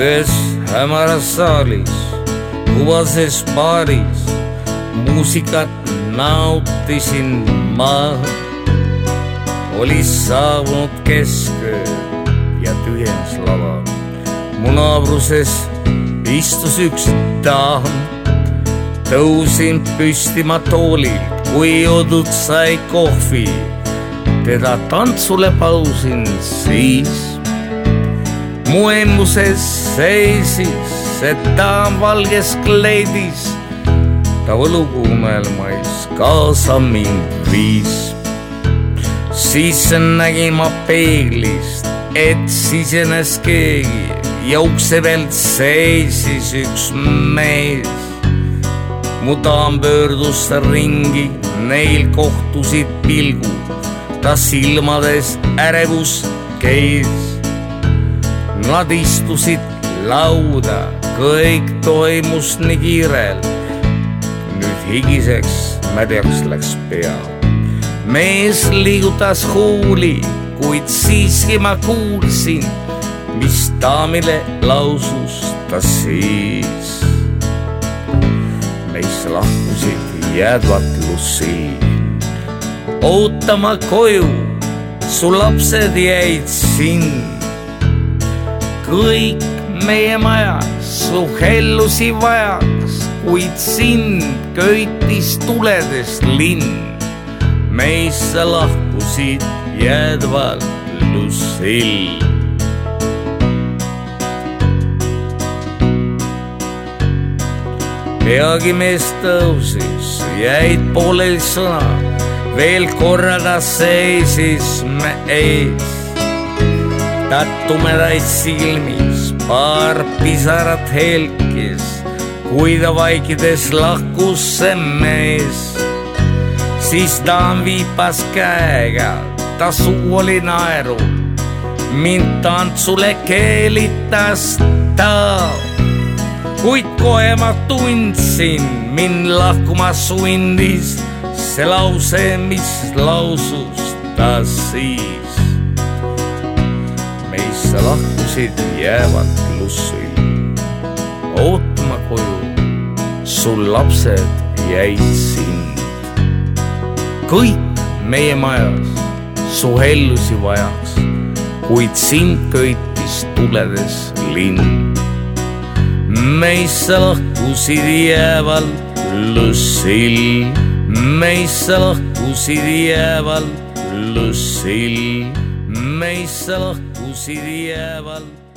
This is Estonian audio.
ühes hämaras saalis, kuvases baaris muusikat nautisin ma. oli saabunud kesköö ja tühjenes lava. mu naabruses istus üks daam. tõusin püsti ma toolilt, kui joodud sai kohvi. teda tantsule palusin siis. Mu emuses seisis see daam valges kleidis. ta võlukuumelmais kaasa mind viis. siis nägin ma peeglist, et sisenes keegi ja ukse pealt seisis üks mees. mu daam pöördus ringi, neil kohtusid pilgud, ta silmades ärevus käis. Nad istusid lauda, kõik toimus nii kiirelt. nüüd higiseks mädaks läks pea. mees liigutas huuli, kuid siiski ma kuulsin mis daamile lausus ta siis. meist lahkusid jäädvat Lucy, ootama koju, su lapsed jäid sind. Kõik meie majas su hellusi vajaks, kuid sind köitis tuledest linn. meist sa lahkusid jäädvalt Lucille. peagi mees tõusis, jäid pooleli sõna, veel korra ta seisis me ees. Ta tumedaid silmis, paar pisarat helkis, kui ta vaikides lahkus see mees. siis ta viipas käega, ta suu oli naerul, mind tantsule keelitas ta kuid kohe ma tundsin, mind lahkuma sundis see lause, mis lausus ta siis. Lahkusid jäävat lussil, ootma koju, sul lapsed jäid sind. kõik meie majas su hellusi vajaks, kuid sind köitis tuledes linn. Meist sa lahkusid jäävalt Lucille, meist sa lahkusid jäävalt Lucille, meist sa lahkusid jäävalt Lucille.